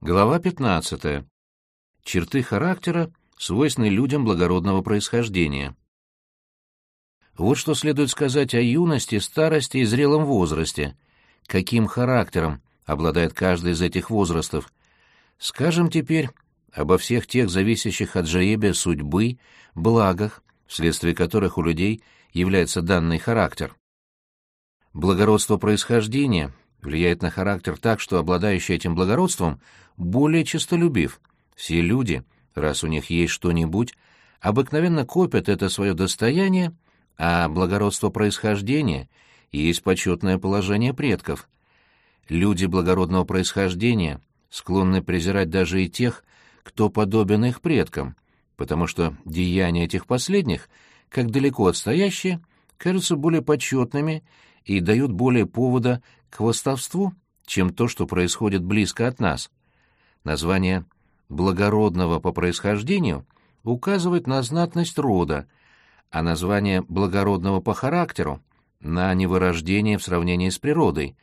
Глава 15. Черты характера, свойственные людям благородного происхождения. Вот что следует сказать о юности, старости и зрелом возрасте. Каким характером обладает каждый из этих возрастов? Скажем теперь обо всех тех зависящих от жребия судьбы, благах, вследствие которых у людей является данный характер. Благородство происхождения влияет на характер так, что обладающий этим благородством более честолюбив. Все люди, раз у них есть что-нибудь, обыкновенно копят это свое достояние, а благородство происхождения есть почетное положение предков. Люди благородного происхождения склонны презирать даже и тех, кто подобен их предкам, потому что деяния этих последних, как далеко отстоящие, кажутся более почетными и дают более повода к хвостовству, чем то, что происходит близко от нас. Название «благородного по происхождению» указывает на знатность рода, а название «благородного по характеру» — на невырождение в сравнении с природой,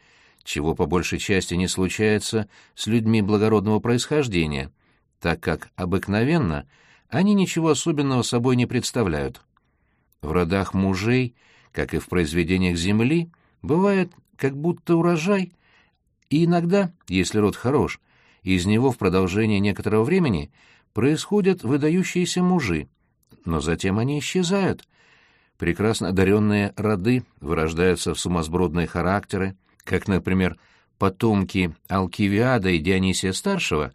чего по большей части не случается с людьми благородного происхождения, так как обыкновенно они ничего особенного собой не представляют. В родах мужей, как и в произведениях земли, бывает как будто урожай, и иногда, если род хорош, из него в продолжение некоторого времени происходят выдающиеся мужи, но затем они исчезают. Прекрасно одаренные роды вырождаются в сумасбродные характеры, как, например, потомки Алкивиада и Дионисия Старшего,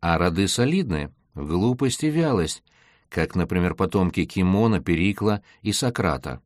а роды солидные — в глупость и вялость, как, например, потомки Кимона, Перикла и Сократа.